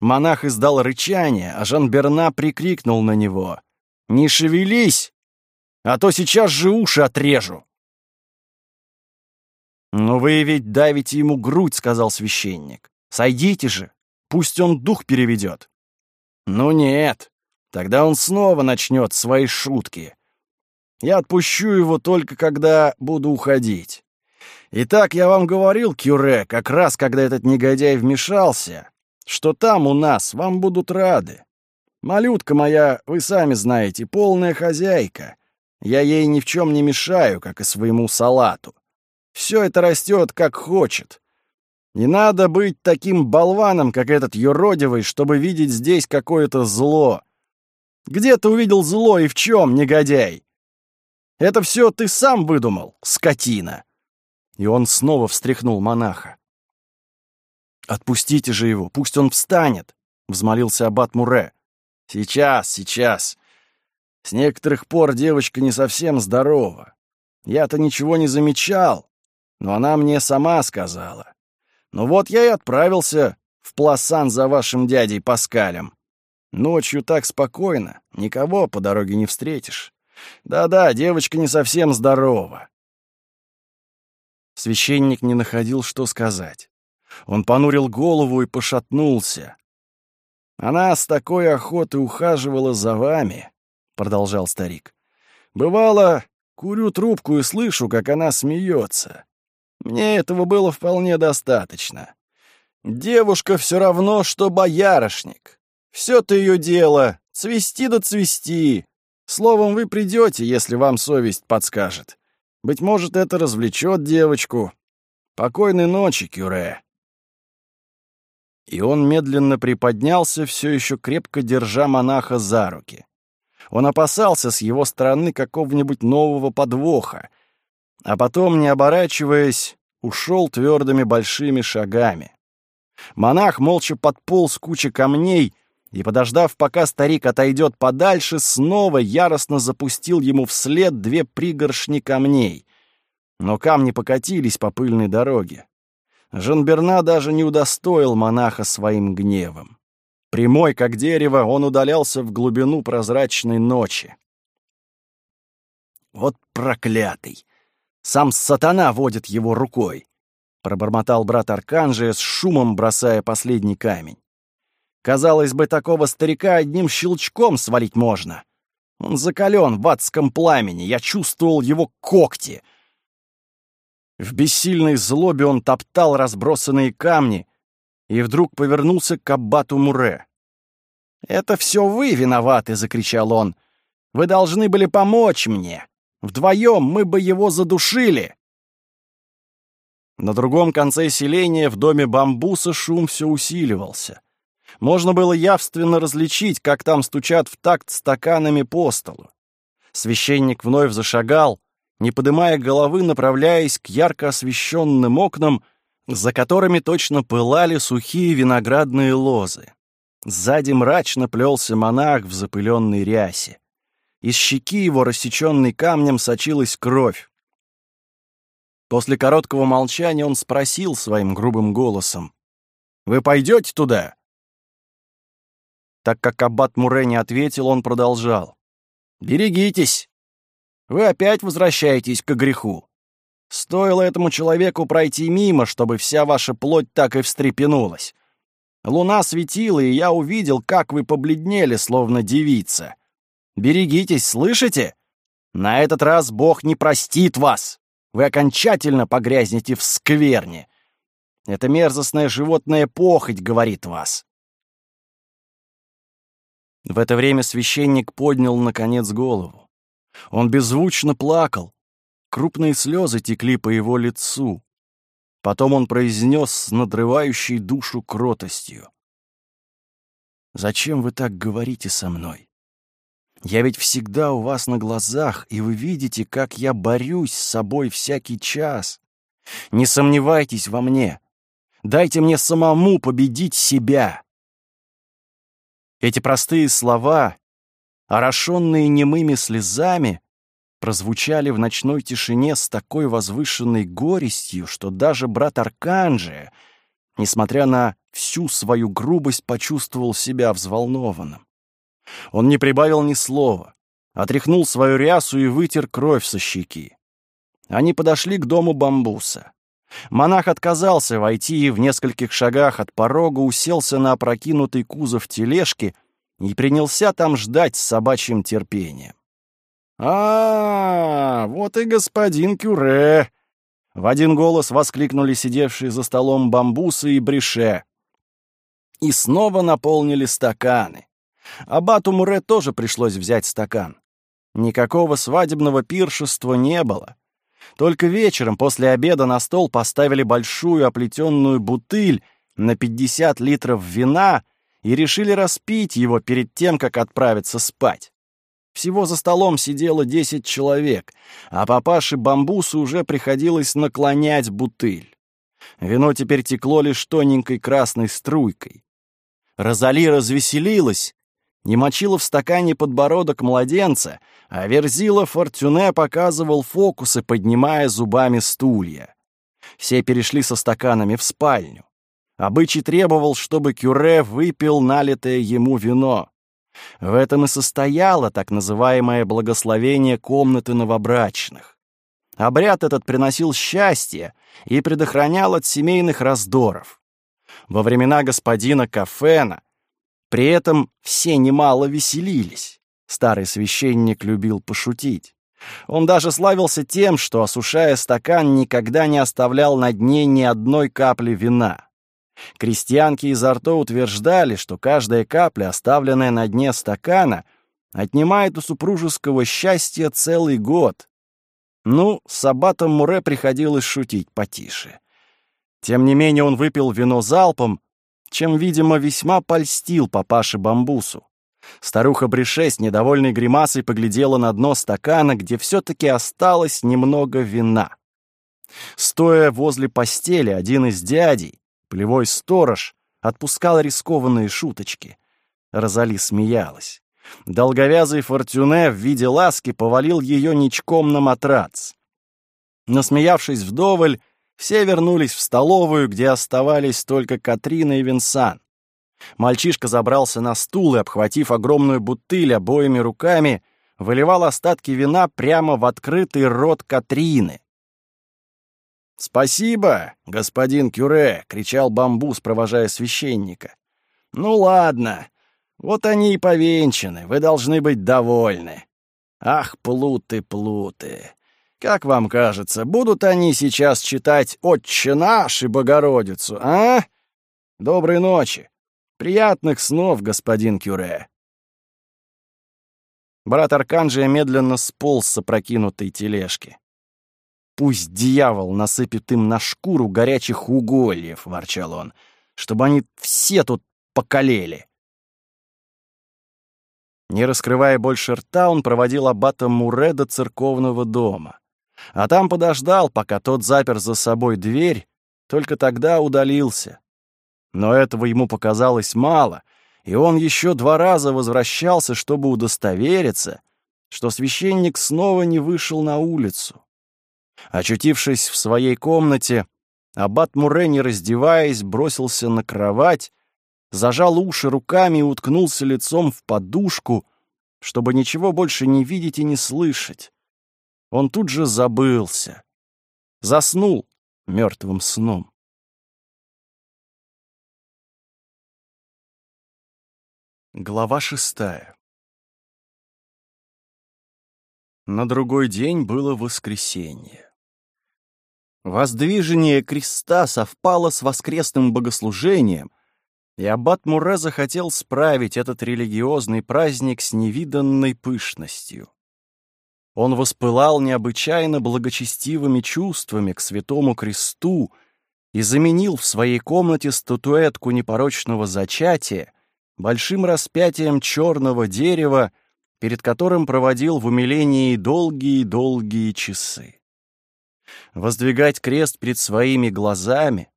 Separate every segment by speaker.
Speaker 1: Монах издал рычание, а Жан-Берна прикрикнул на него. «Не шевелись, а то сейчас же уши отрежу!» «Но вы ведь давите ему грудь», — сказал священник. «Сойдите же, пусть он дух переведет». «Ну нет, тогда он снова начнет свои шутки. Я отпущу его только когда буду уходить. Итак, я вам говорил, Кюре, как раз когда этот негодяй вмешался, что там у нас вам будут рады. Малютка моя, вы сами знаете, полная хозяйка. Я ей ни в чем не мешаю, как и своему салату. Все это растет, как хочет. Не надо быть таким болваном, как этот юродивый, чтобы видеть здесь какое-то зло. Где ты увидел зло и в чем, негодяй? Это все ты сам выдумал, скотина!» И он снова встряхнул монаха. «Отпустите же его, пусть он встанет!» — взмолился аббат Муре. «Сейчас, сейчас. С некоторых пор девочка не совсем здорова. Я-то ничего не замечал, но она мне сама сказала. Ну вот я и отправился в Пласан за вашим дядей Паскалем. Ночью так спокойно, никого по дороге не встретишь. Да-да, девочка не совсем здорова. Священник не находил, что сказать. Он понурил голову и пошатнулся. «Она с такой охотой ухаживала за вами», — продолжал старик. «Бывало, курю трубку и слышу, как она смеется. Мне этого было вполне достаточно. Девушка все равно, что боярышник. Все-то ее дело — цвести да цвести. Словом, вы придете, если вам совесть подскажет. Быть может, это развлечет девочку. Покойной ночи, Кюре. И он медленно приподнялся, все еще крепко держа монаха за руки. Он опасался с его стороны какого-нибудь нового подвоха, а потом, не оборачиваясь, ушел твердыми большими шагами. Монах молча подполз кучи камней и, подождав, пока старик отойдет подальше, снова яростно запустил ему вслед две пригоршни камней. Но камни покатились по пыльной дороге. Жанберна даже не удостоил монаха своим гневом. Прямой, как дерево, он удалялся в глубину прозрачной ночи. «Вот проклятый! Сам сатана водит его рукой!» — пробормотал брат Арканжия с шумом, бросая последний камень. Казалось бы, такого старика одним щелчком свалить можно. Он закален в адском пламени, я чувствовал его когти. В бессильной злобе он топтал разбросанные камни и вдруг повернулся к аббату Муре. «Это все вы виноваты!» — закричал он. «Вы должны были помочь мне! Вдвоем мы бы его задушили!» На другом конце селения в доме бамбуса шум все усиливался. Можно было явственно различить, как там стучат в такт стаканами по столу. Священник вновь зашагал, не подымая головы, направляясь к ярко освещенным окнам, за которыми точно пылали сухие виноградные лозы. Сзади мрачно плелся монах в запыленной рясе. Из щеки его, рассеченной камнем, сочилась кровь. После короткого молчания он спросил своим грубым голосом. «Вы пойдете туда?» Так как аббат Муре не ответил, он продолжал. «Берегитесь! Вы опять возвращаетесь к греху. Стоило этому человеку пройти мимо, чтобы вся ваша плоть так и встрепенулась. Луна светила, и я увидел, как вы побледнели, словно девица. Берегитесь, слышите? На этот раз Бог не простит вас. Вы окончательно погрязнете в скверне. Это мерзостное животное похоть говорит вас. В это время священник поднял, наконец, голову. Он беззвучно плакал. Крупные слезы текли по его лицу. Потом он произнес с надрывающей душу кротостью. «Зачем вы так говорите со мной? Я ведь всегда у вас на глазах, и вы видите, как я борюсь с собой всякий час. Не сомневайтесь во мне. Дайте мне самому победить себя. Эти простые слова, орошенные немыми слезами, прозвучали в ночной тишине с такой возвышенной горестью, что даже брат Арканджия, несмотря на всю свою грубость, почувствовал себя взволнованным. Он не прибавил ни слова, отряхнул свою рясу и вытер кровь со щеки. Они подошли к дому бамбуса. Монах отказался войти и в нескольких шагах от порога уселся на опрокинутый кузов тележки и принялся там ждать с собачьим терпением. а, -а, -а вот и господин Кюре!» В один голос воскликнули сидевшие за столом бамбусы и брише. И снова наполнили стаканы. Абату Муре тоже пришлось взять стакан. Никакого свадебного пиршества не было. Только вечером после обеда на стол поставили большую оплетенную бутыль на 50 литров вина и решили распить его перед тем, как отправиться спать. Всего за столом сидело 10 человек, а папаше Бамбусу уже приходилось наклонять бутыль. Вино теперь текло лишь тоненькой красной струйкой. Розали развеселилась, не мочила в стакане подбородок младенца, а Верзила Фортюне показывал фокусы, поднимая зубами стулья. Все перешли со стаканами в спальню. Обычай требовал, чтобы Кюре выпил налитое ему вино. В этом и состояло так называемое благословение комнаты новобрачных. Обряд этот приносил счастье и предохранял от семейных раздоров. Во времена господина Кафена при этом все немало веселились. Старый священник любил пошутить. Он даже славился тем, что, осушая стакан, никогда не оставлял на дне ни одной капли вина. Крестьянки из Арто утверждали, что каждая капля, оставленная на дне стакана, отнимает у супружеского счастья целый год. Ну, с Аббатом Муре приходилось шутить потише. Тем не менее он выпил вино залпом, чем, видимо, весьма польстил папаше Бамбусу. Старуха Брише с недовольной гримасой поглядела на дно стакана, где все-таки осталось немного вина. Стоя возле постели, один из дядей, плевой сторож, отпускал рискованные шуточки. Розали смеялась. Долговязый Фортюне в виде ласки повалил ее ничком на матрац. Насмеявшись вдоволь, все вернулись в столовую, где оставались только Катрина и Винсан. Мальчишка забрался на стул и, обхватив огромную бутыль обоими руками, выливал остатки вина прямо в открытый рот Катрины. «Спасибо, господин Кюре!» — кричал бамбус, провожая священника. «Ну ладно, вот они и повенчаны, вы должны быть довольны. Ах, плуты, плуты! Как вам кажется, будут они сейчас читать «Отче наш» и «Богородицу», а? Доброй ночи. Приятных снов, господин Кюре. Брат Арканджия медленно сполз с опрокинутой тележки. «Пусть дьявол насыпет им на шкуру горячих угольев», — ворчал он, — «чтобы они все тут покалели». Не раскрывая больше рта, он проводил аббата Муре до церковного дома а там подождал, пока тот запер за собой дверь, только тогда удалился. Но этого ему показалось мало, и он еще два раза возвращался, чтобы удостовериться, что священник снова не вышел на улицу. Очутившись в своей комнате, аббат Муре, не раздеваясь, бросился на кровать, зажал уши руками и уткнулся лицом в подушку, чтобы ничего больше не видеть и не слышать он тут же забылся. Заснул мертвым сном. Глава шестая На другой день было воскресенье. Воздвижение креста совпало с воскресным богослужением, и аббат Муре захотел справить этот религиозный праздник с невиданной пышностью. Он воспылал необычайно благочестивыми чувствами к святому кресту и заменил в своей комнате статуэтку непорочного зачатия большим распятием черного дерева, перед которым проводил в умилении долгие-долгие часы. Воздвигать крест перед своими глазами,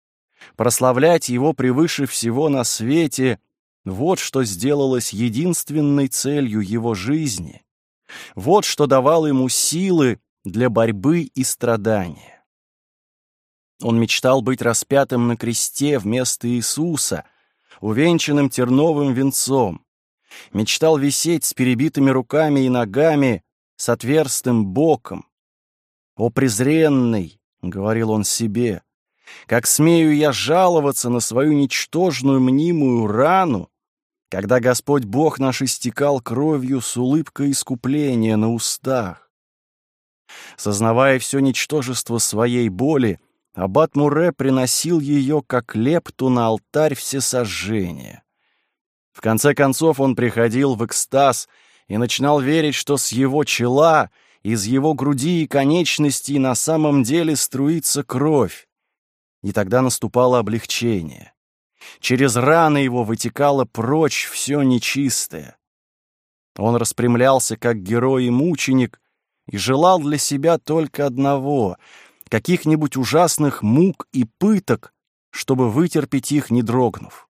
Speaker 1: прославлять его превыше всего на свете — вот что сделалось единственной целью его жизни, вот что давало ему силы для борьбы и страдания. Он мечтал быть распятым на кресте вместо Иисуса, увенчанным терновым венцом. Мечтал висеть с перебитыми руками и ногами, с отверстым боком. «О, презренный!» — говорил он себе. «Как смею я жаловаться на свою ничтожную мнимую рану, когда Господь Бог наш истекал кровью с улыбкой искупления на устах. Сознавая все ничтожество своей боли, Аббат Муре приносил ее как лепту на алтарь всесожжения. В конце концов он приходил в экстаз и начинал верить, что с его чела, из его груди и конечностей на самом деле струится кровь. И тогда наступало облегчение. Через раны его вытекало прочь все нечистое. Он распрямлялся как герой и мученик и желал для себя только одного — каких-нибудь ужасных мук и пыток, чтобы вытерпеть их, не дрогнув.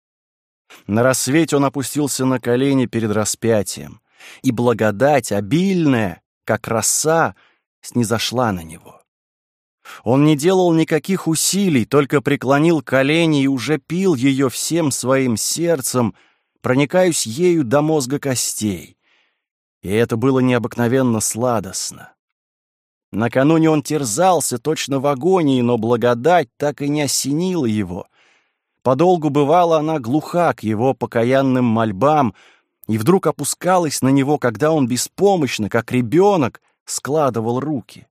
Speaker 1: На рассвете он опустился на колени перед распятием, и благодать, обильная, как роса, снизошла на него. Он не делал никаких усилий, только преклонил колени и уже пил ее всем своим сердцем, проникаясь ею до мозга костей. И это было необыкновенно сладостно. Накануне он терзался точно в агонии, но благодать так и не осенила его. Подолгу бывала она глуха к его покаянным мольбам и вдруг опускалась на него, когда он беспомощно, как ребенок, складывал руки.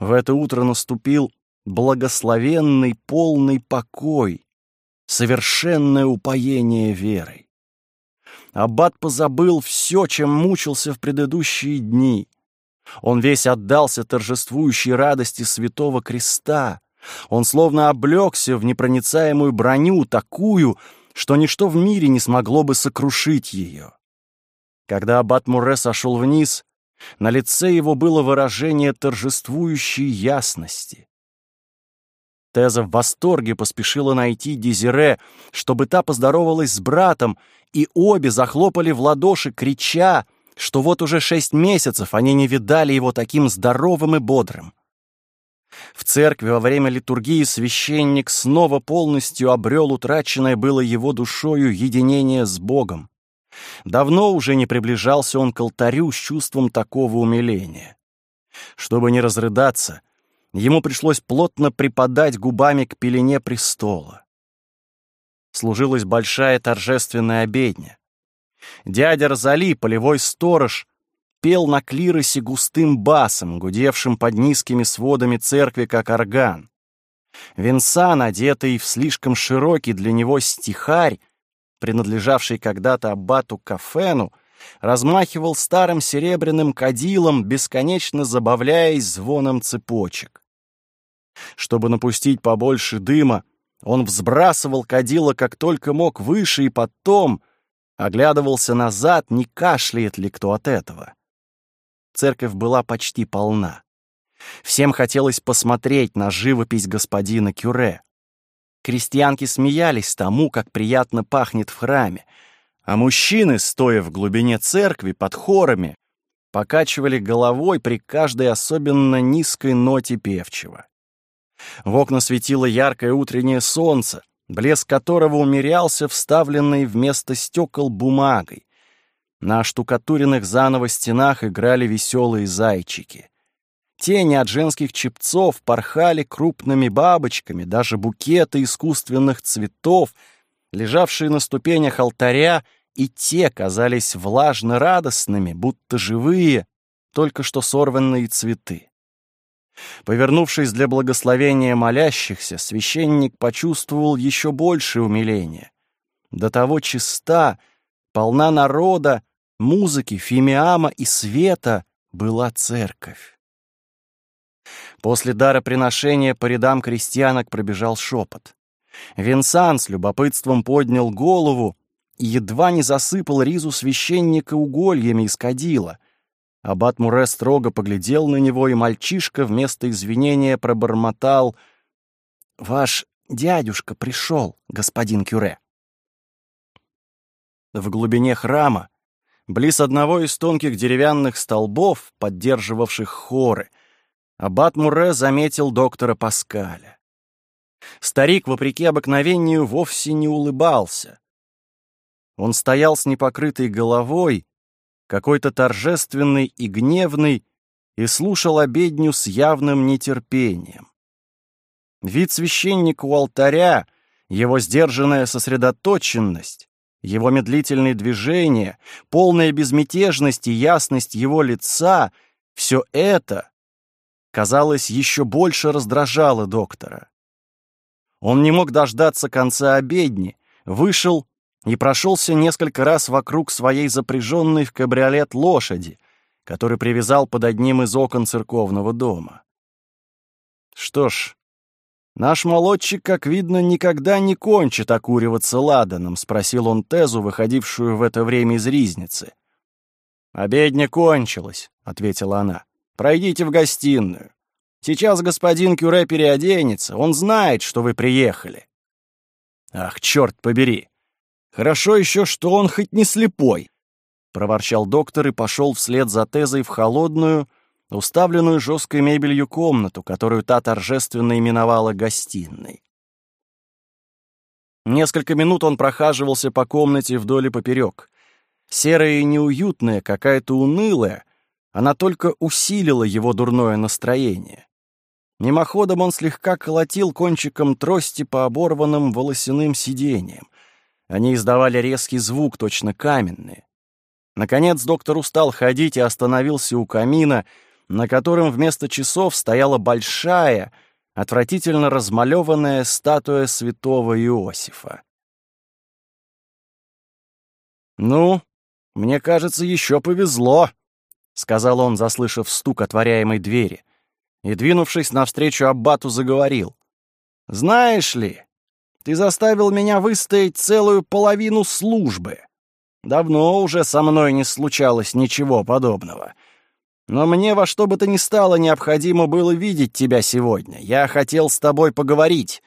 Speaker 1: В это утро наступил благословенный полный покой, совершенное упоение верой. Аббат позабыл все, чем мучился в предыдущие дни. Он весь отдался торжествующей радости Святого Креста. Он словно облегся в непроницаемую броню, такую, что ничто в мире не смогло бы сокрушить ее. Когда Аббат Муре сошел вниз, на лице его было выражение торжествующей ясности. Теза в восторге поспешила найти Дезире, чтобы та поздоровалась с братом, и обе захлопали в ладоши, крича, что вот уже шесть месяцев они не видали его таким здоровым и бодрым. В церкви во время литургии священник снова полностью обрел утраченное было его душою единение с Богом. Давно уже не приближался он к алтарю с чувством такого умиления. Чтобы не разрыдаться, ему пришлось плотно припадать губами к пелене престола. Служилась большая торжественная обедня. Дядя Розали, полевой сторож, пел на клиросе густым басом, гудевшим под низкими сводами церкви, как орган. Винсан, одетый в слишком широкий для него стихарь, принадлежавший когда-то аббату Кафену, размахивал старым серебряным кадилом, бесконечно забавляясь звоном цепочек. Чтобы напустить побольше дыма, он взбрасывал кадило как только мог выше и потом оглядывался назад, не кашляет ли кто от этого. Церковь была почти полна. Всем хотелось посмотреть на живопись господина Кюре. Крестьянки смеялись тому, как приятно пахнет в храме, а мужчины, стоя в глубине церкви под хорами, покачивали головой при каждой особенно низкой ноте певчего. В окна светило яркое утреннее солнце, блеск которого умерялся вставленной вместо стекол бумагой. На штукатуренных заново стенах играли веселые зайчики. Тени от женских чепцов порхали крупными бабочками, даже букеты искусственных цветов, лежавшие на ступенях алтаря, и те казались влажно-радостными, будто живые, только что сорванные цветы. Повернувшись для благословения молящихся, священник почувствовал еще большее умиление. До того чиста, полна народа, музыки, фимиама и света была церковь. После дара приношения по рядам крестьянок пробежал шепот. Винсан с любопытством поднял голову и едва не засыпал ризу священника угольями из кадила. Аббат Муре строго поглядел на него, и мальчишка вместо извинения пробормотал «Ваш дядюшка пришел, господин Кюре». В глубине храма, близ одного из тонких деревянных столбов, поддерживавших хоры, Аббат Муре заметил доктора Паскаля. Старик, вопреки обыкновению, вовсе не улыбался. Он стоял с непокрытой головой, какой-то торжественный и гневный, и слушал обедню с явным нетерпением. Вид священника у алтаря, его сдержанная сосредоточенность, его медлительные движения, полная безмятежность и ясность его лица — все это, казалось, еще больше раздражало доктора. Он не мог дождаться конца обедни, вышел и прошелся несколько раз вокруг своей запряженной в кабриолет лошади, который привязал под одним из окон церковного дома. Что ж, наш молодчик, как видно, никогда не кончит окуриваться ладаном, спросил он Тезу, выходившую в это время из ризницы. «Обедня кончилась», — ответила она. «Пройдите в гостиную. Сейчас господин Кюре переоденется, он знает, что вы приехали». «Ах, черт побери! Хорошо еще, что он хоть не слепой!» проворчал доктор и пошел вслед за Тезой в холодную, уставленную жесткой мебелью комнату, которую та торжественно именовала гостиной. Несколько минут он прохаживался по комнате вдоль и поперек. Серая и неуютная, какая-то унылая, она только усилила его дурное настроение. Мимоходом он слегка колотил кончиком трости по оборванным волосяным сиденьям. Они издавали резкий звук, точно каменные. Наконец доктор устал ходить и остановился у камина, на котором вместо часов стояла большая, отвратительно размалеванная статуя святого Иосифа. «Ну, мне кажется, еще повезло», — сказал он, заслышав стук отворяемой двери, и, двинувшись навстречу аббату, заговорил. «Знаешь ли, ты заставил меня выстоять целую половину службы». Давно уже со мной не случалось ничего подобного. Но мне во что бы то ни стало необходимо было видеть тебя сегодня. Я хотел с тобой поговорить».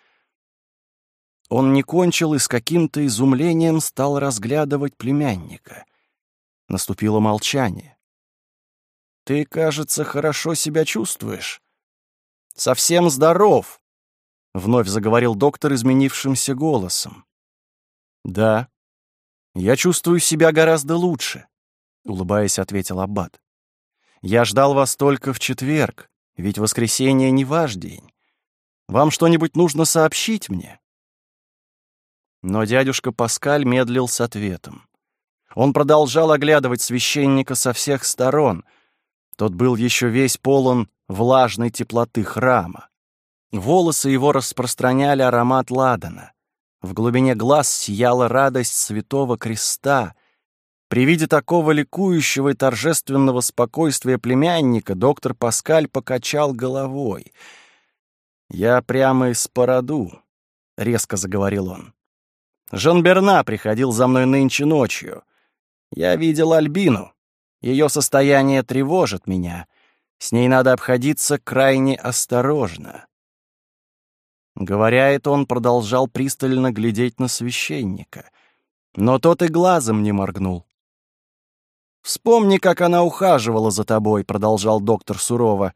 Speaker 1: Он не кончил и с каким-то изумлением стал разглядывать племянника. Наступило молчание. «Ты, кажется, хорошо себя чувствуешь. Совсем здоров», — вновь заговорил доктор изменившимся голосом. «Да», «Я чувствую себя гораздо лучше», — улыбаясь, ответил Аббат. «Я ждал вас только в четверг, ведь воскресенье не ваш день. Вам что-нибудь нужно сообщить мне?» Но дядюшка Паскаль медлил с ответом. Он продолжал оглядывать священника со всех сторон. Тот был еще весь полон влажной теплоты храма. Волосы его распространяли аромат ладана. В глубине глаз сияла радость святого креста. При виде такого ликующего и торжественного спокойствия племянника доктор Паскаль покачал головой. «Я прямо из породу», — резко заговорил он. «Жан Берна приходил за мной нынче ночью. Я видел Альбину. Ее состояние тревожит меня. С ней надо обходиться крайне осторожно. Говоря это, он продолжал пристально глядеть на священника. Но тот и глазом не моргнул. «Вспомни, как она ухаживала за тобой», — продолжал доктор сурово.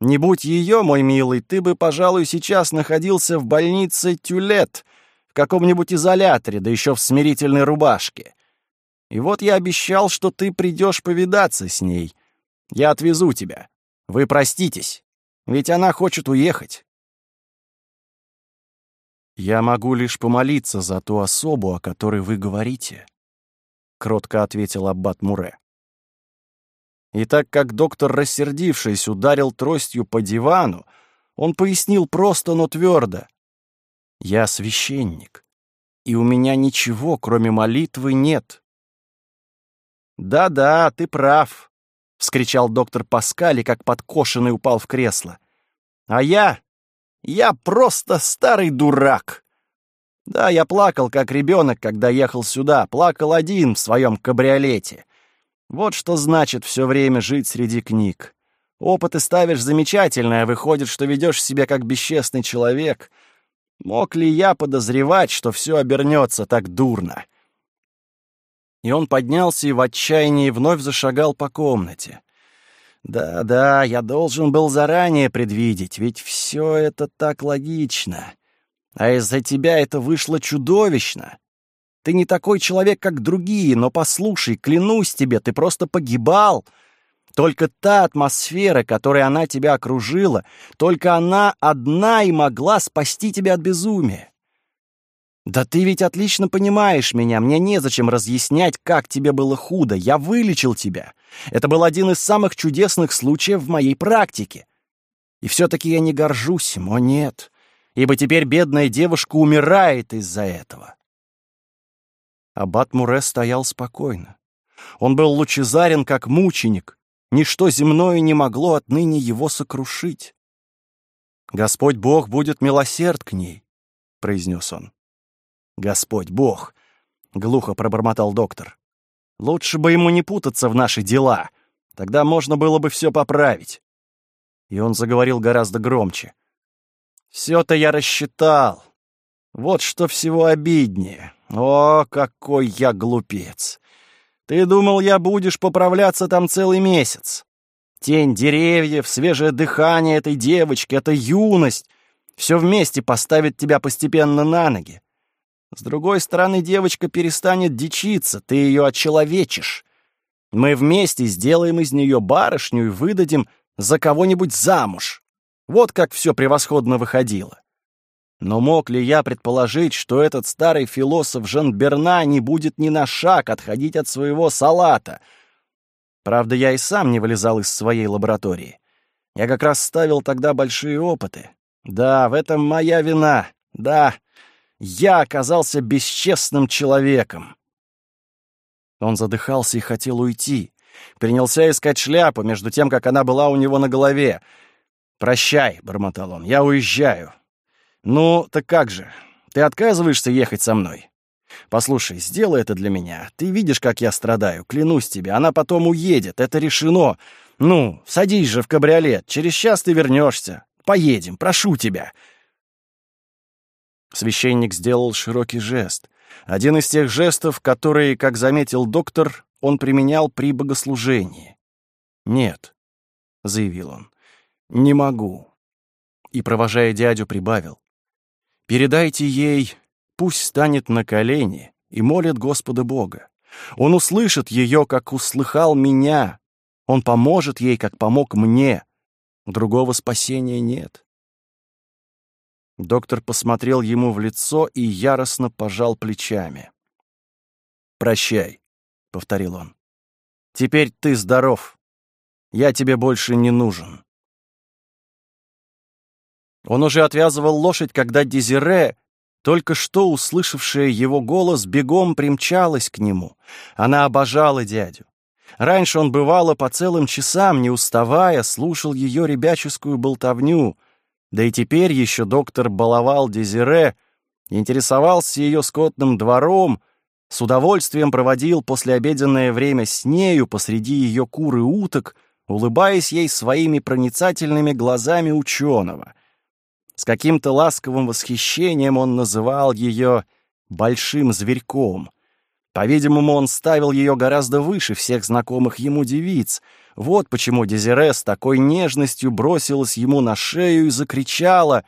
Speaker 1: «Не будь ее, мой милый, ты бы, пожалуй, сейчас находился в больнице Тюлет, в каком-нибудь изоляторе, да еще в смирительной рубашке. И вот я обещал, что ты придешь повидаться с ней. Я отвезу тебя. Вы проститесь, ведь она хочет уехать». «Я могу лишь помолиться за ту особу, о которой вы говорите», — кротко ответил Аббат Муре. И так как доктор, рассердившись, ударил тростью по дивану, он пояснил просто, но твердо. «Я священник, и у меня ничего, кроме молитвы, нет». «Да-да, ты прав», — вскричал доктор Паскали, как подкошенный упал в кресло. «А я я просто старый дурак. Да, я плакал, как ребенок, когда ехал сюда. Плакал один в своем кабриолете. Вот что значит все время жить среди книг. Опыты ставишь замечательные, а выходит, что ведешь себя как бесчестный человек. Мог ли я подозревать, что все обернется так дурно? И он поднялся и в отчаянии вновь зашагал по комнате. Да-да, я должен был заранее предвидеть, ведь все это так логично. А из-за тебя это вышло чудовищно. Ты не такой человек, как другие, но послушай, клянусь тебе, ты просто погибал. Только та атмосфера, которой она тебя окружила, только она одна и могла спасти тебя от безумия. Да ты ведь отлично понимаешь меня, мне незачем разъяснять, как тебе было худо. Я вылечил тебя. Это был один из самых чудесных случаев в моей практике. И все-таки я не горжусь им, о нет, ибо теперь бедная девушка умирает из-за этого. Аббат Муре стоял спокойно. Он был лучезарен, как мученик. Ничто земное не могло отныне его сокрушить. «Господь Бог будет милосерд к ней», — произнес он. «Господь Бог», — глухо пробормотал доктор. «Лучше бы ему не путаться в наши дела. Тогда можно было бы все поправить». И он заговорил гораздо громче. «Все-то я рассчитал. Вот что всего обиднее. О, какой я глупец! Ты думал, я будешь поправляться там целый месяц? Тень деревьев, свежее дыхание этой девочки, эта юность — все вместе поставит тебя постепенно на ноги. С другой стороны, девочка перестанет дичиться, ты ее очеловечишь. Мы вместе сделаем из нее барышню и выдадим за кого-нибудь замуж. Вот как все превосходно выходило. Но мог ли я предположить, что этот старый философ Жан-Берна не будет ни на шаг отходить от своего салата? Правда, я и сам не вылезал из своей лаборатории. Я как раз ставил тогда большие опыты. Да, в этом моя вина. Да, я оказался бесчестным человеком. Он задыхался и хотел уйти. Принялся искать шляпу, между тем, как она была у него на голове. «Прощай», — бормотал он, — «я уезжаю. «Ну, так как же? Ты отказываешься ехать со мной? Послушай, сделай это для меня. Ты видишь, как я страдаю. Клянусь тебе, она потом уедет. Это решено. Ну, садись же в кабриолет. Через час ты вернешься. Поедем, прошу тебя». Священник сделал широкий жест. Один из тех жестов, которые, как заметил доктор, он применял при богослужении. «Нет», — заявил он, — «не могу». И, провожая дядю, прибавил. Передайте ей, пусть станет на колени и молит Господа Бога. Он услышит ее, как услыхал меня. Он поможет ей, как помог мне. Другого спасения нет. Доктор посмотрел ему в лицо и яростно пожал плечами. «Прощай», — повторил он. «Теперь ты здоров. Я тебе больше не нужен». Он уже отвязывал лошадь, когда Дезире, только что услышавшая его голос, бегом примчалась к нему. Она обожала дядю. Раньше он бывало по целым часам, не уставая, слушал ее ребяческую болтовню. Да и теперь еще доктор баловал Дезире, интересовался ее скотным двором, с удовольствием проводил послеобеденное время с нею посреди ее кур и уток, улыбаясь ей своими проницательными глазами ученого. С каким-то ласковым восхищением он называл ее «большим зверьком». По-видимому, он ставил ее гораздо выше всех знакомых ему девиц. Вот почему Дезире с такой нежностью бросилась ему на шею и закричала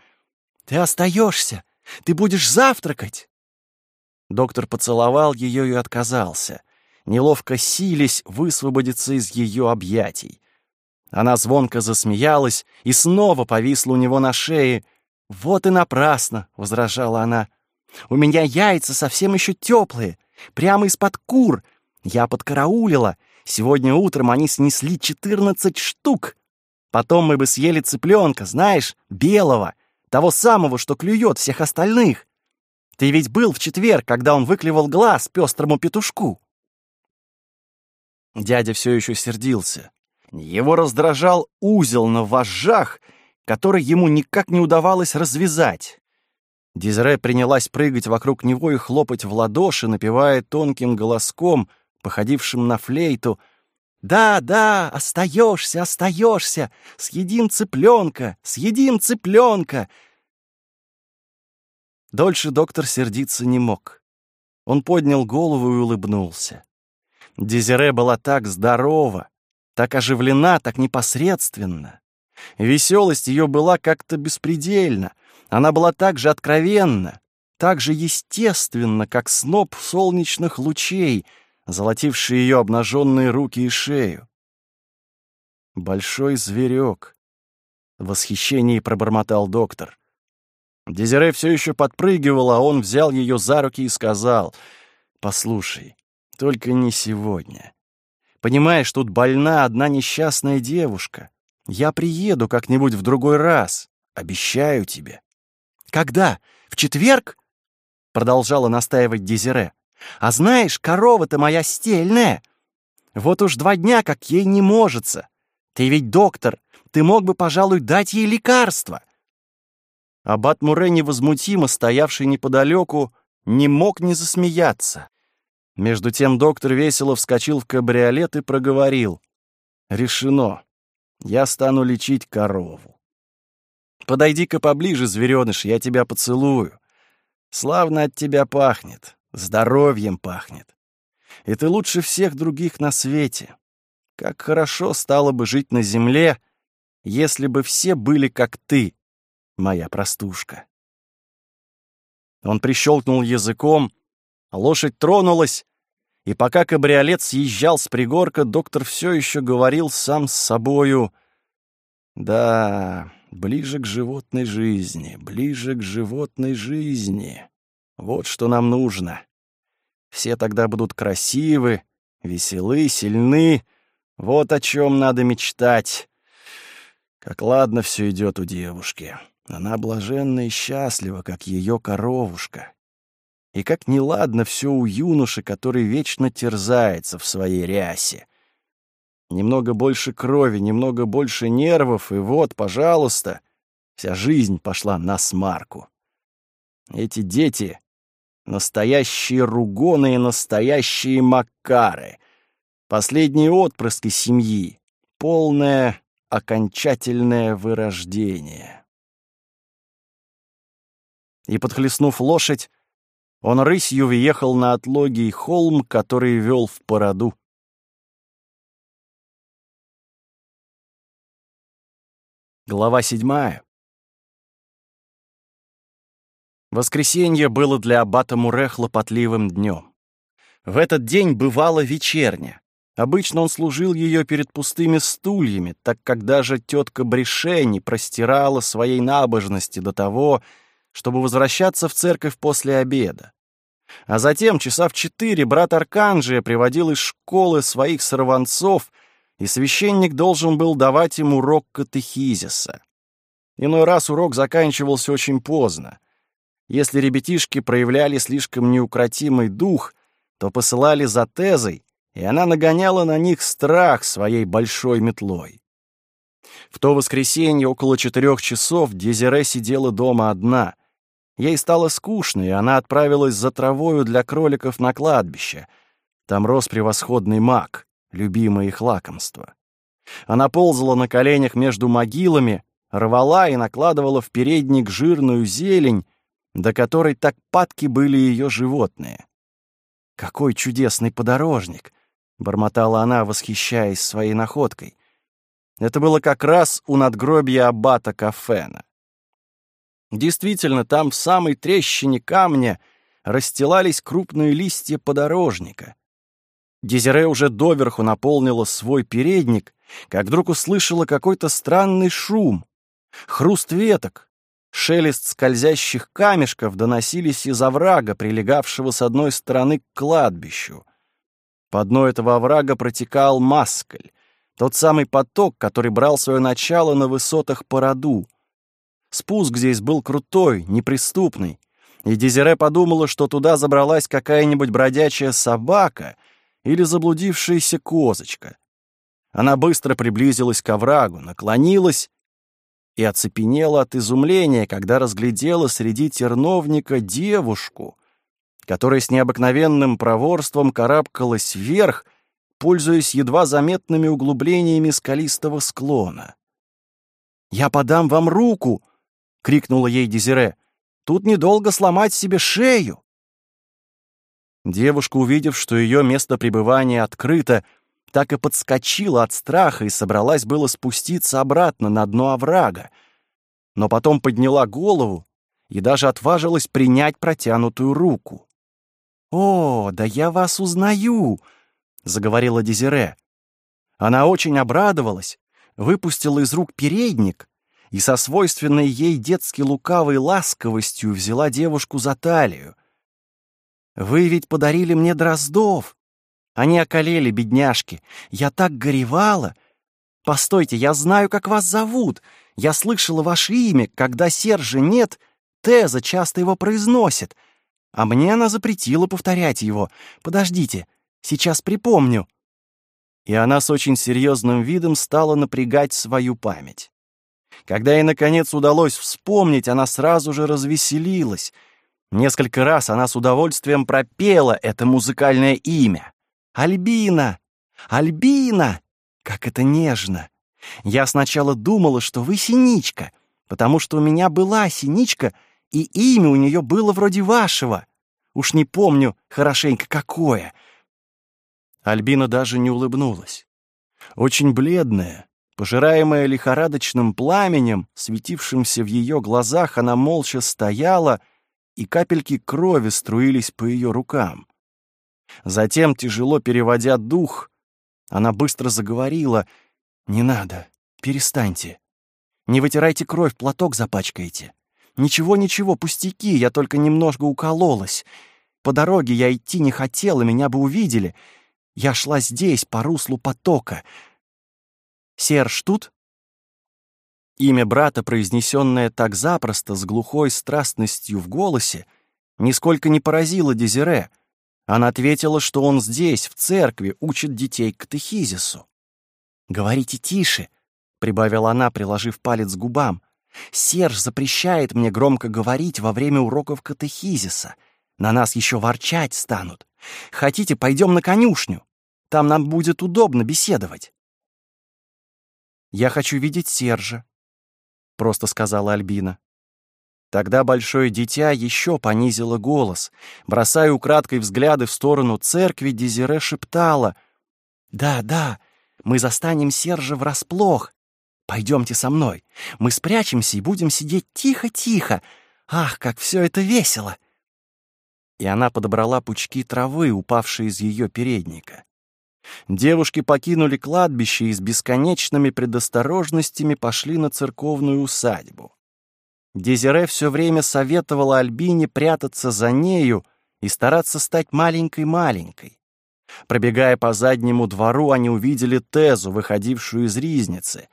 Speaker 1: «Ты остаешься! Ты будешь завтракать!» Доктор поцеловал ее и отказался, неловко сились высвободиться из ее объятий. Она звонко засмеялась и снова повисла у него на шее — «Вот и напрасно», — возражала она. «У меня яйца совсем еще теплые, прямо из-под кур. Я подкараулила. Сегодня утром они снесли четырнадцать штук. Потом мы бы съели цыпленка, знаешь, белого, того самого, что клюет всех остальных. Ты ведь был в четверг, когда он выклевал глаз пестрому петушку». Дядя все еще сердился. Его раздражал узел на вожжах — который ему никак не удавалось развязать. Дизре принялась прыгать вокруг него и хлопать в ладоши, напевая тонким голоском, походившим на флейту. «Да, да, остаешься, остаешься! Съедим цыпленка, съедим цыпленка!» Дольше доктор сердиться не мог. Он поднял голову и улыбнулся. Дезире была так здорова, так оживлена, так непосредственно. Веселость ее была как-то беспредельна. Она была так же откровенна, так же естественна, как сноп солнечных лучей, золотивший ее обнаженные руки и шею. «Большой зверек», — в восхищении пробормотал доктор. Дезире все еще подпрыгивала, а он взял ее за руки и сказал, «Послушай, только не сегодня. Понимаешь, тут больна одна несчастная девушка. Я приеду как-нибудь в другой раз, обещаю тебе». «Когда? В четверг?» — продолжала настаивать Дезире. «А знаешь, корова-то моя стельная. Вот уж два дня, как ей не можется. Ты ведь доктор, ты мог бы, пожалуй, дать ей лекарство». Аббат Муре, невозмутимо стоявший неподалеку, не мог не засмеяться. Между тем доктор весело вскочил в кабриолет и проговорил. «Решено. Я стану лечить корову. Подойди-ка поближе, зверёныш, я тебя поцелую. Славно от тебя пахнет, здоровьем пахнет. И ты лучше всех других на свете. Как хорошо стало бы жить на земле, если бы все были как ты, моя простушка. Он прищелкнул языком, лошадь тронулась, и пока кабриолет съезжал с пригорка, доктор все еще говорил сам с собою. «Да, ближе к животной жизни, ближе к животной жизни. Вот что нам нужно. Все тогда будут красивы, веселы, сильны, вот о чем надо мечтать. Как ладно все идет у девушки. Она блаженна и счастлива, как ее коровушка. И как неладно все у юноши, который вечно терзается в своей рясе. Немного больше крови, немного больше нервов, и вот, пожалуйста, вся жизнь пошла на смарку. Эти дети — настоящие ругоны и настоящие макары — Последние отпрыски семьи. Полное, окончательное вырождение. И, подхлестнув лошадь, он рысью въехал на отлогий холм, который вел в породу. Глава седьмая. Воскресенье было для аббата Муре хлопотливым днем. В этот день бывала вечерня. Обычно он служил ее перед пустыми стульями, так как даже тетка Брише не простирала своей набожности до того, чтобы возвращаться в церковь после обеда. А затем, часа в четыре, брат Арканджия приводил из школы своих сорванцов, и священник должен был давать им урок катехизиса. Иной раз урок заканчивался очень поздно. Если ребятишки проявляли слишком неукротимый дух, то посылали за тезой, и она нагоняла на них страх своей большой метлой. В то воскресенье около четырех часов Дезире сидела дома одна. Ей стало скучно, и она отправилась за травою для кроликов на кладбище. Там рос превосходный мак, любимое их лакомство. Она ползала на коленях между могилами, рвала и накладывала в передник жирную зелень, до которой так падки были ее животные. Какой чудесный подорожник! бормотала она, восхищаясь своей находкой. Это было как раз у надгробия аббата Кафена. Действительно, там в самой трещине камня расстилались крупные листья подорожника. Дезире уже доверху наполнила свой передник, как вдруг услышала какой-то странный шум. Хруст веток, шелест скользящих камешков доносились из оврага, прилегавшего с одной стороны к кладбищу. По дну этого оврага протекал Маскаль, тот самый поток, который брал свое начало на высотах Породу. Спуск здесь был крутой, неприступный, и Дезире подумала, что туда забралась какая-нибудь бродячая собака или заблудившаяся козочка. Она быстро приблизилась к оврагу, наклонилась и оцепенела от изумления, когда разглядела среди терновника девушку, которая с необыкновенным проворством карабкалась вверх, пользуясь едва заметными углублениями скалистого склона. «Я подам вам руку!» — крикнула ей Дезире. «Тут недолго сломать себе шею!» Девушка, увидев, что ее место пребывания открыто, так и подскочила от страха и собралась было спуститься обратно на дно оврага. Но потом подняла голову и даже отважилась принять протянутую руку. «О, да я вас узнаю!» — заговорила Дезире. Она очень обрадовалась, выпустила из рук передник и со свойственной ей детски лукавой ласковостью взяла девушку за талию. «Вы ведь подарили мне дроздов!» Они околели, бедняжки. Я так горевала. Постойте, я знаю, как вас зовут. Я слышала ваше имя. Когда Сержа нет, Теза часто его произносит. А мне она запретила повторять его. Подождите, сейчас припомню. И она с очень серьезным видом стала напрягать свою память. Когда ей, наконец, удалось вспомнить, она сразу же развеселилась. Несколько раз она с удовольствием пропела это музыкальное имя. «Альбина! Альбина! Как это нежно! Я сначала думала, что вы синичка, потому что у меня была синичка, и имя у нее было вроде вашего. Уж не помню хорошенько какое». Альбина даже не улыбнулась. Очень бледная, пожираемая лихорадочным пламенем, светившимся в ее глазах, она молча стояла, и капельки крови струились по ее рукам. Затем, тяжело переводя дух, она быстро заговорила. «Не надо, перестаньте. Не вытирайте кровь, платок запачкаете. Ничего-ничего, пустяки, я только немножко укололась. По дороге я идти не хотела, меня бы увидели. Я шла здесь, по руслу потока. Серж тут?» Имя брата, произнесенное так запросто, с глухой страстностью в голосе, нисколько не поразило Дезире — она ответила, что он здесь, в церкви, учит детей катехизису. «Говорите тише», — прибавила она, приложив палец к губам. «Серж запрещает мне громко говорить во время уроков катехизиса. На нас еще ворчать станут. Хотите, пойдем на конюшню? Там нам будет удобно беседовать». «Я хочу видеть Сержа», — просто сказала Альбина. Тогда большое дитя еще понизило голос. Бросая украдкой взгляды в сторону церкви, Дезире шептала. «Да, да, мы застанем Сержа врасплох. Пойдемте со мной. Мы спрячемся и будем сидеть тихо-тихо. Ах, как все это весело!» И она подобрала пучки травы, упавшие из ее передника. Девушки покинули кладбище и с бесконечными предосторожностями пошли на церковную усадьбу. Дезире все время советовала Альбине прятаться за нею и стараться стать маленькой-маленькой. Пробегая по заднему двору, они увидели Тезу, выходившую из ризницы.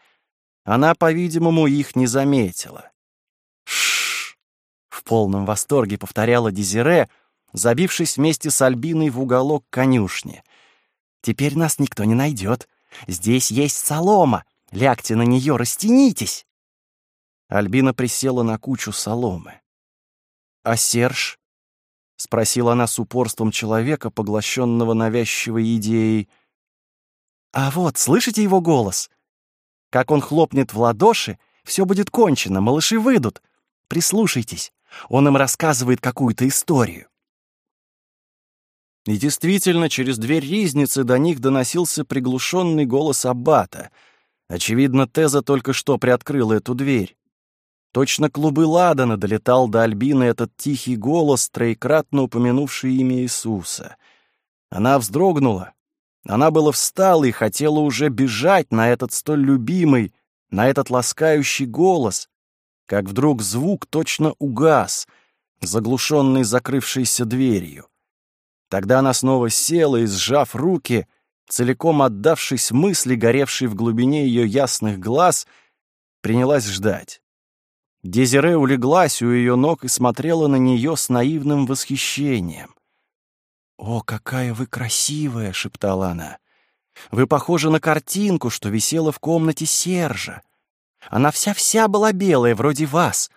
Speaker 1: Она, по-видимому, их не заметила. «Шш!» — в полном восторге повторяла Дезире, забившись вместе с Альбиной в уголок конюшни. «Теперь нас никто не найдет. Здесь есть солома. Лягте на нее, растянитесь!» Альбина присела на кучу соломы. «А Серж?» — спросила она с упорством человека, поглощенного навязчивой идеей. «А вот, слышите его голос? Как он хлопнет в ладоши, все будет кончено, малыши выйдут. Прислушайтесь, он им рассказывает какую-то историю». И действительно, через дверь ризницы до них доносился приглушенный голос Аббата. Очевидно, Теза только что приоткрыла эту дверь. Точно клубы ладана долетал до Альбины этот тихий голос, троекратно упомянувший имя Иисуса. Она вздрогнула. Она была встала и хотела уже бежать на этот столь любимый, на этот ласкающий голос, как вдруг звук точно угас, заглушенный закрывшейся дверью. Тогда она снова села и, сжав руки, целиком отдавшись мысли, горевшей в глубине ее ясных глаз, принялась ждать. Дезире улеглась у ее ног и смотрела на нее с наивным восхищением. «О, какая вы красивая!» — шептала она. «Вы похожи на картинку, что висела в комнате Сержа. Она вся-вся была белая, вроде вас.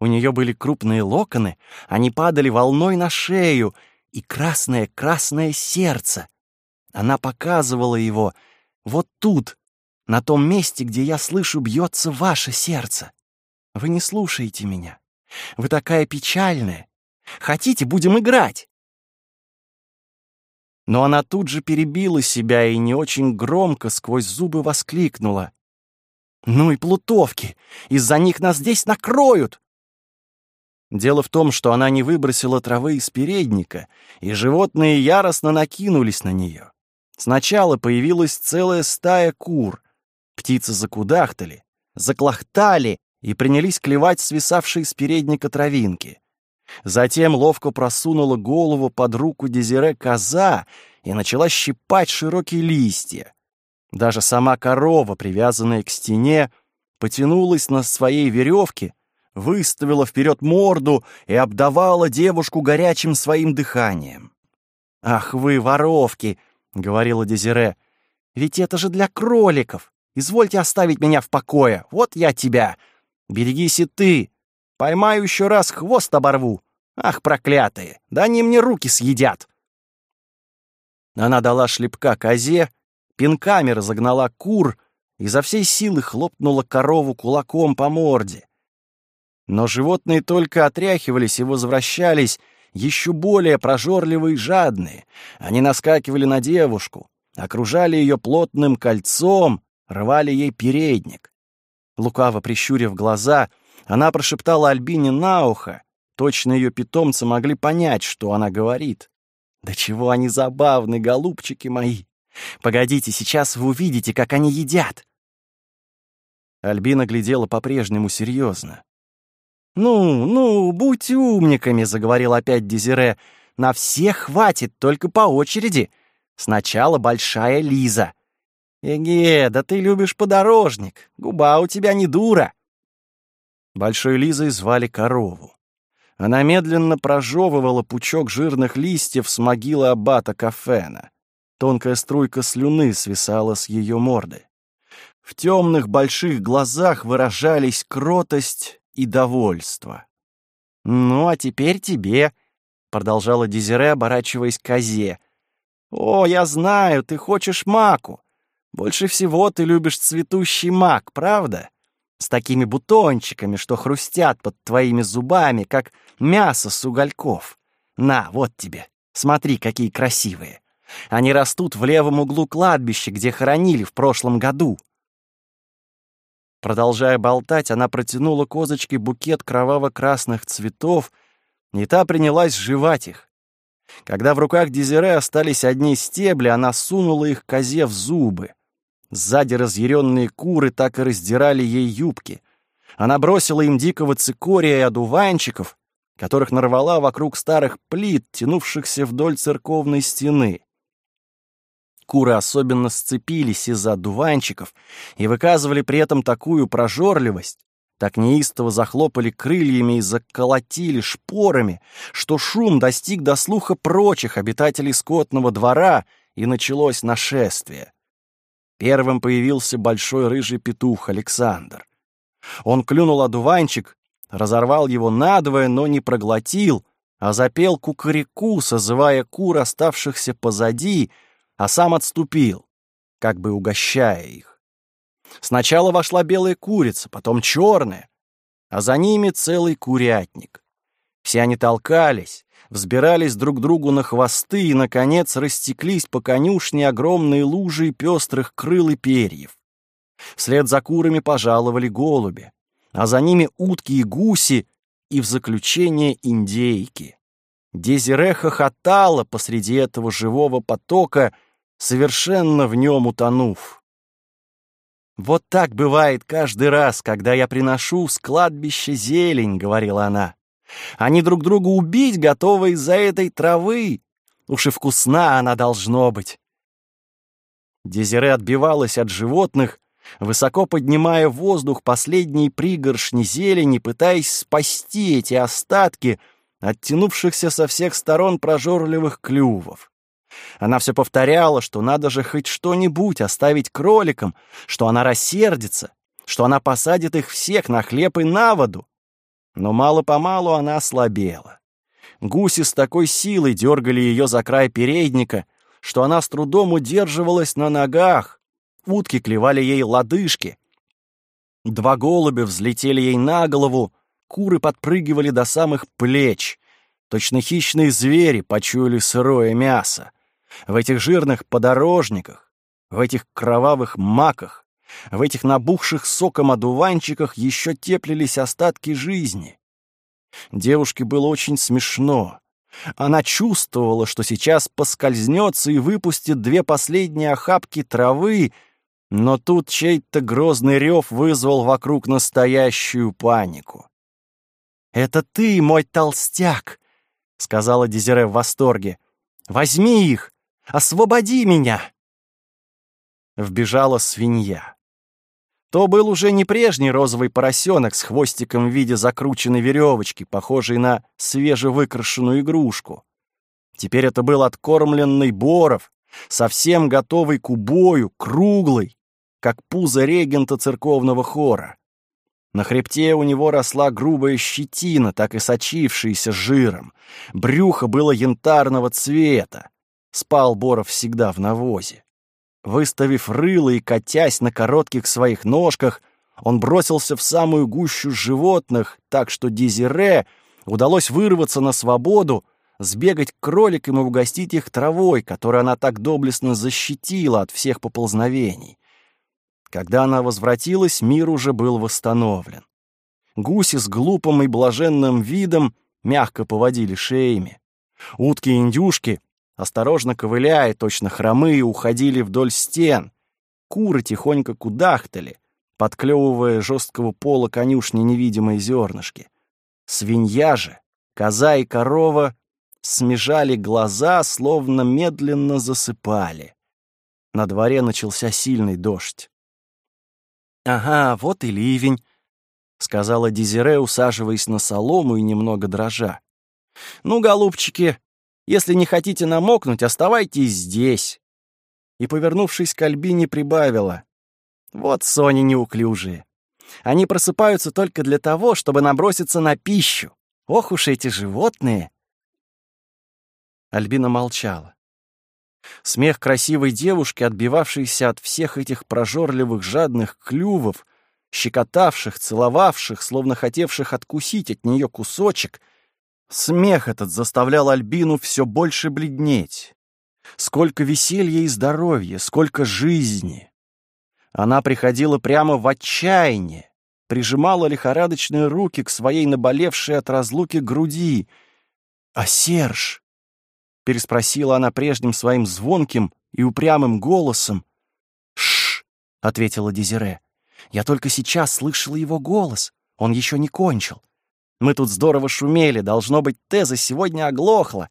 Speaker 1: У нее были крупные локоны, они падали волной на шею, и красное-красное сердце. Она показывала его вот тут, на том месте, где я слышу бьется ваше сердце. Вы не слушаете меня. Вы такая печальная. Хотите, будем играть?» Но она тут же перебила себя и не очень громко сквозь зубы воскликнула. «Ну и плутовки! Из-за них нас здесь накроют!» Дело в том, что она не выбросила травы из передника, и животные яростно накинулись на нее. Сначала появилась целая стая кур. Птицы закудахтали, заклохтали и принялись клевать свисавшие с передника травинки. Затем ловко просунула голову под руку Дезире коза и начала щипать широкие листья. Даже сама корова, привязанная к стене, потянулась на своей веревке, выставила вперед морду и обдавала девушку горячим своим дыханием. «Ах вы, воровки!» — говорила Дезире. «Ведь это же для кроликов! Извольте оставить меня в покое! Вот я тебя! Берегись и ты! Поймаю еще раз, хвост оборву! Ах, проклятые! Да они мне руки съедят!» Она дала шлепка козе, пинками разогнала кур, и за всей силы хлопнула корову кулаком по морде. Но животные только отряхивались и возвращались, еще более прожорливые и жадные. Они наскакивали на девушку, окружали ее плотным кольцом, рвали ей передник. Лукаво прищурив глаза, она прошептала Альбине на ухо. Точно ее питомцы могли понять, что она говорит. «Да чего они забавны, голубчики мои! Погодите, сейчас вы увидите, как они едят!» Альбина глядела по-прежнему серьезно. «Ну, ну, будь умниками», — заговорил опять Дезире. «На всех хватит, только по очереди. Сначала большая Лиза». «Эге, да ты любишь подорожник. Губа у тебя не дура». Большой Лизой звали корову. Она медленно прожевывала пучок жирных листьев с могилы аббата Кафена. Тонкая струйка слюны свисала с ее морды. В темных больших глазах выражались кротость и довольство. «Ну, а теперь тебе», — продолжала Дезире, оборачиваясь к козе. «О, я знаю, ты хочешь маку. Больше всего ты любишь цветущий мак, правда? С такими бутончиками, что хрустят под твоими зубами, как мясо с угольков. На, вот тебе, смотри, какие красивые. Они растут в левом углу кладбища, где хоронили в прошлом году. Продолжая болтать, она протянула козочке букет кроваво-красных цветов, и та принялась жевать их. Когда в руках Дезире остались одни стебли, она сунула их козе в зубы. Сзади разъяренные куры так и раздирали ей юбки. Она бросила им дикого цикория и одуванчиков, которых нарвала вокруг старых плит, тянувшихся вдоль церковной стены. Куры особенно сцепились из-за одуванчиков и выказывали при этом такую прожорливость, так неистово захлопали крыльями и заколотили шпорами, что шум достиг до слуха прочих обитателей скотного двора, и началось нашествие. Первым появился большой рыжий петух Александр. Он клюнул одуванчик, разорвал его надвое, но не проглотил, а запел кукареку, созывая кур, оставшихся позади, а сам отступил, как бы угощая их. Сначала вошла белая курица, потом черная, а за ними целый курятник. Все они толкались, взбирались друг другу на хвосты и, наконец, растеклись по конюшне огромные лужи пестрых крыл и перьев. Вслед за курами пожаловали голуби, а за ними утки и гуси, и в заключение индейки. Дезире хохотала посреди этого живого потока, совершенно в нем утонув. «Вот так бывает каждый раз, когда я приношу с кладбища зелень», — говорила она. «Они друг друга убить готовы из-за этой травы. Уж и вкусна она должно быть». Дезире отбивалась от животных, высоко поднимая в воздух последние пригоршни зелени, пытаясь спасти эти остатки оттянувшихся со всех сторон прожорливых клювов. Она все повторяла, что надо же хоть что-нибудь оставить кроликам, что она рассердится, что она посадит их всех на хлеб и на воду. Но мало-помалу она ослабела. Гуси с такой силой дергали ее за край передника, что она с трудом удерживалась на ногах. Утки клевали ей лодыжки. Два голубя взлетели ей на голову, куры подпрыгивали до самых плеч. Точно хищные звери почуяли сырое мясо в этих жирных подорожниках, в этих кровавых маках, в этих набухших соком одуванчиках еще теплились остатки жизни. Девушке было очень смешно. Она чувствовала, что сейчас поскользнется и выпустит две последние охапки травы, но тут чей-то грозный рев вызвал вокруг настоящую панику. «Это ты, мой толстяк!» — сказала Дезире в восторге. «Возьми их! Освободи меня!» Вбежала свинья. То был уже не прежний розовый поросенок с хвостиком в виде закрученной веревочки, похожей на свежевыкрашенную игрушку. Теперь это был откормленный Боров, совсем готовый к убою, круглый, как пузо регента церковного хора. На хребте у него росла грубая щетина, так и сочившаяся жиром. Брюхо было янтарного цвета. Спал Боров всегда в навозе. Выставив рыло и катясь на коротких своих ножках, он бросился в самую гущу животных, так что Дезире удалось вырваться на свободу, сбегать к кроликам и угостить их травой, которую она так доблестно защитила от всех поползновений. Когда она возвратилась, мир уже был восстановлен. Гуси с глупым и блаженным видом мягко поводили шеями. Утки и индюшки осторожно ковыляя, точно хромые, уходили вдоль стен. Куры тихонько кудахтали, подклевывая жесткого пола конюшни невидимые зернышки. Свинья же, коза и корова смежали глаза, словно медленно засыпали. На дворе начался сильный дождь. «Ага, вот и ливень», — сказала Дезире, усаживаясь на солому и немного дрожа. «Ну, голубчики, если не хотите намокнуть, оставайтесь здесь». И, повернувшись к Альбине, прибавила. «Вот Сони неуклюжие. Они просыпаются только для того, чтобы наброситься на пищу. Ох уж эти животные!» Альбина молчала. Смех красивой девушки, отбивавшейся от всех этих прожорливых жадных клювов, щекотавших, целовавших, словно хотевших откусить от нее кусочек — Смех этот заставлял Альбину все больше бледнеть. Сколько веселья и здоровья, сколько жизни. Она приходила прямо в отчаяние, прижимала лихорадочные руки к своей наболевшей от разлуки груди. «А Серж?» — переспросила она прежним своим звонким и упрямым голосом. «Шш!» — ответила Дезире. «Я только сейчас слышала его голос. Он еще не кончил. Мы тут здорово шумели, должно быть, Теза сегодня оглохла.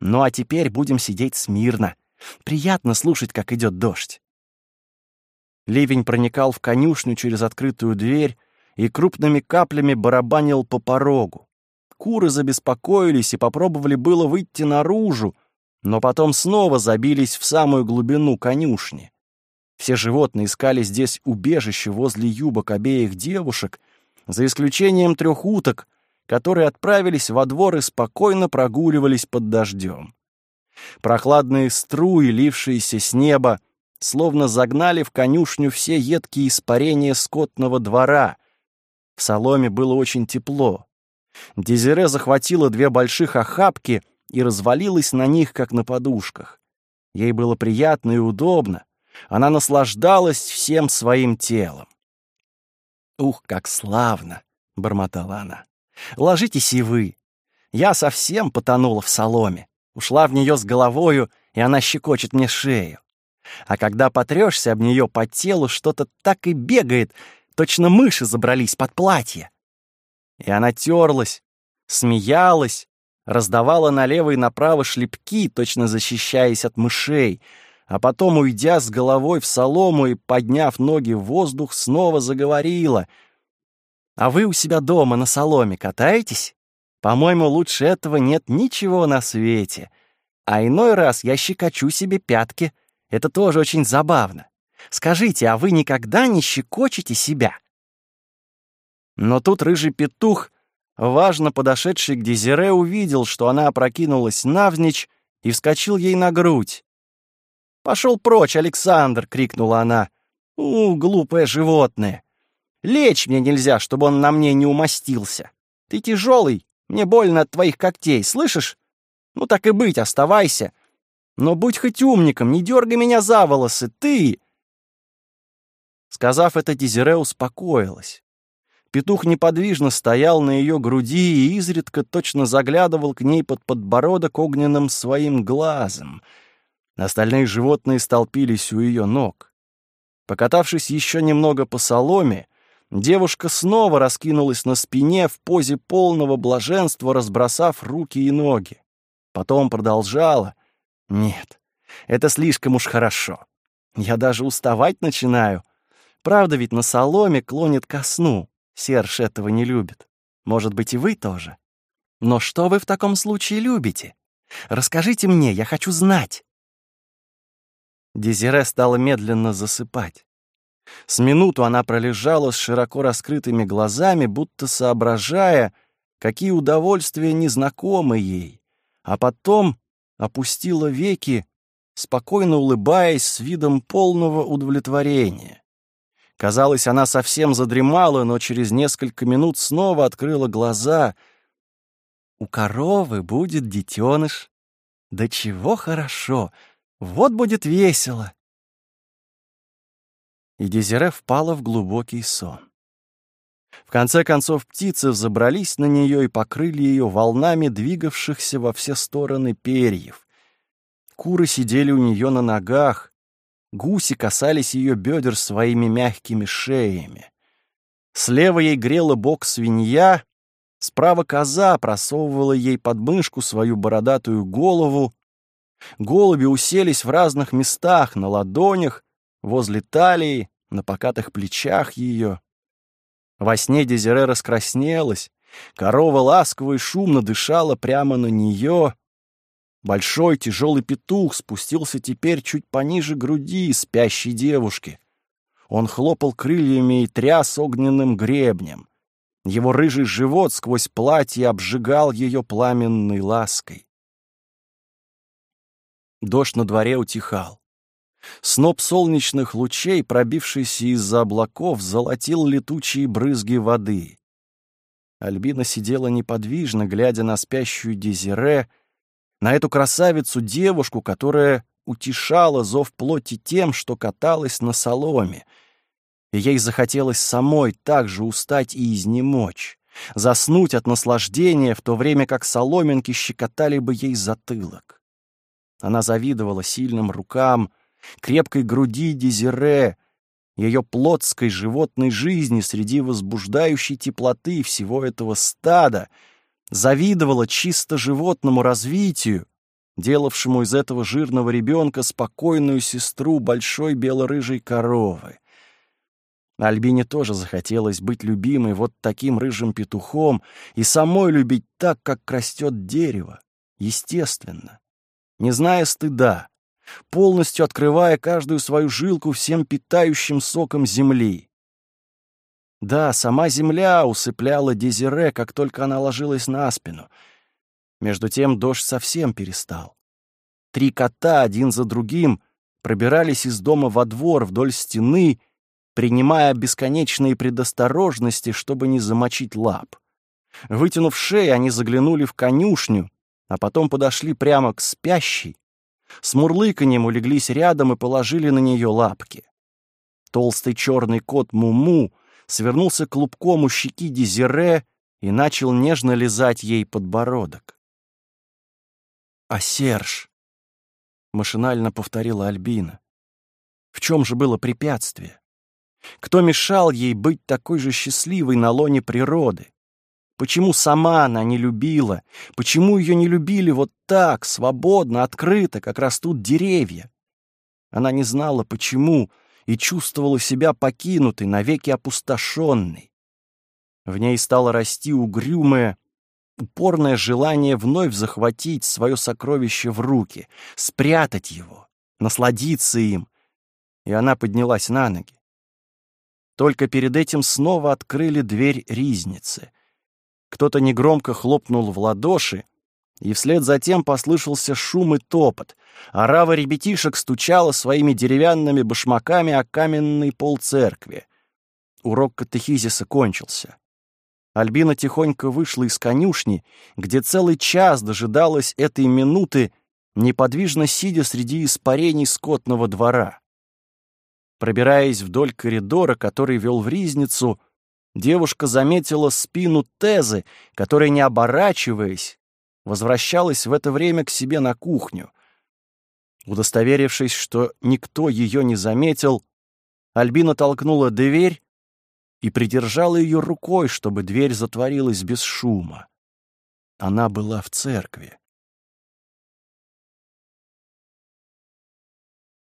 Speaker 1: Ну а теперь будем сидеть смирно. Приятно слушать, как идет дождь. Ливень проникал в конюшню через открытую дверь и крупными каплями барабанил по порогу. Куры забеспокоились и попробовали было выйти наружу, но потом снова забились в самую глубину конюшни. Все животные искали здесь убежище возле юбок обеих девушек, за исключением трех уток, которые отправились во двор и спокойно прогуливались под дождем. Прохладные струи, лившиеся с неба, словно загнали в конюшню все едкие испарения скотного двора. В соломе было очень тепло. Дезире захватила две больших охапки и развалилась на них, как на подушках. Ей было приятно и удобно. Она наслаждалась всем своим телом. «Ух, как славно!» — бормотала она. Ложитесь и вы. Я совсем потонула в соломе. Ушла в нее с головою, и она щекочет мне шею. А когда потрешься об нее по телу, что-то так и бегает, точно мыши забрались под платье. И она терлась, смеялась, раздавала налево и направо шлепки, точно защищаясь от мышей, а потом, уйдя с головой в солому и подняв ноги в воздух, снова заговорила — а вы у себя дома на соломе катаетесь? По-моему, лучше этого нет ничего на свете. А иной раз я щекочу себе пятки. Это тоже очень забавно. Скажите, а вы никогда не щекочете себя?» Но тут рыжий петух, важно подошедший к Дезире, увидел, что она опрокинулась навзничь и вскочил ей на грудь. «Пошел прочь, Александр!» — крикнула она. «У, глупое животное! Лечь мне нельзя, чтобы он на мне не умостился. Ты тяжелый, мне больно от твоих когтей, слышишь? Ну так и быть, оставайся. Но будь хоть умником, не дергай меня за волосы, ты!» Сказав это, Дезире успокоилась. Петух неподвижно стоял на ее груди и изредка точно заглядывал к ней под подбородок огненным своим глазом. Остальные животные столпились у ее ног. Покатавшись еще немного по соломе, девушка снова раскинулась на спине в позе полного блаженства, разбросав руки и ноги. Потом продолжала. «Нет, это слишком уж хорошо. Я даже уставать начинаю. Правда ведь на соломе клонит ко сну. Серж этого не любит. Может быть, и вы тоже. Но что вы в таком случае любите? Расскажите мне, я хочу знать. Дезире стала медленно засыпать. С минуту она пролежала с широко раскрытыми глазами, будто соображая, какие удовольствия незнакомы ей, а потом опустила веки, спокойно улыбаясь с видом полного удовлетворения. Казалось, она совсем задремала, но через несколько минут снова открыла глаза. «У коровы будет детеныш. Да чего хорошо! Вот будет весело!» И Дезире впала в глубокий сон. В конце концов птицы взобрались на нее и покрыли ее волнами двигавшихся во все стороны перьев. Куры сидели у нее на ногах, Гуси касались ее бедер своими мягкими шеями. Слева ей грела бок свинья, справа коза просовывала ей под мышку свою бородатую голову. Голуби уселись в разных местах, на ладонях, возле талии, на покатых плечах ее. Во сне Дезире раскраснелась, корова ласково и шумно дышала прямо на нее — Большой тяжелый петух спустился теперь чуть пониже груди спящей девушки. Он хлопал крыльями и тряс огненным гребнем. Его рыжий живот сквозь платье обжигал ее пламенной лаской. Дождь на дворе утихал. Сноп солнечных лучей, пробившийся из-за облаков, золотил летучие брызги воды. Альбина сидела неподвижно, глядя на спящую Дезире, на эту красавицу-девушку, которая утешала зов плоти тем, что каталась на соломе. И ей захотелось самой так же устать и изнемочь, заснуть от наслаждения, в то время как соломинки щекотали бы ей затылок. Она завидовала сильным рукам, крепкой груди Дезире, ее плотской животной жизни среди возбуждающей теплоты всего этого стада — завидовала чисто животному развитию, делавшему из этого жирного ребенка спокойную сестру большой бело-рыжей коровы. Альбине тоже захотелось быть любимой вот таким рыжим петухом и самой любить так, как растет дерево, естественно, не зная стыда, полностью открывая каждую свою жилку всем питающим соком земли. Да, сама земля усыпляла Дезире, как только она ложилась на спину. Между тем дождь совсем перестал. Три кота один за другим пробирались из дома во двор вдоль стены, принимая бесконечные предосторожности, чтобы не замочить лап. Вытянув шеи, они заглянули в конюшню, а потом подошли прямо к спящей. С мурлыканьем улеглись рядом и положили на нее лапки. Толстый черный кот Муму свернулся клубком у щеки Дезире и начал нежно лизать ей подбородок. «А Серж?» — машинально повторила Альбина. «В чем же было препятствие? Кто мешал ей быть такой же счастливой на лоне природы? Почему сама она не любила? Почему ее не любили вот так, свободно, открыто, как растут деревья? Она не знала, почему, и чувствовала себя покинутой, навеки опустошенной. В ней стало расти угрюмое, упорное желание вновь захватить свое сокровище в руки, спрятать его, насладиться им, и она поднялась на ноги. Только перед этим снова открыли дверь ризницы. Кто-то негромко хлопнул в ладоши, и вслед за тем послышался шум и топот. Орава ребятишек стучала своими деревянными башмаками о каменный пол церкви. Урок катехизиса кончился. Альбина тихонько вышла из конюшни, где целый час дожидалась этой минуты, неподвижно сидя среди испарений скотного двора. Пробираясь вдоль коридора, который вел в ризницу, девушка заметила спину Тезы, которая, не оборачиваясь, возвращалась в это время к себе на кухню. Удостоверившись, что никто ее не заметил, Альбина толкнула дверь и придержала ее рукой, чтобы дверь затворилась без шума. Она была в церкви.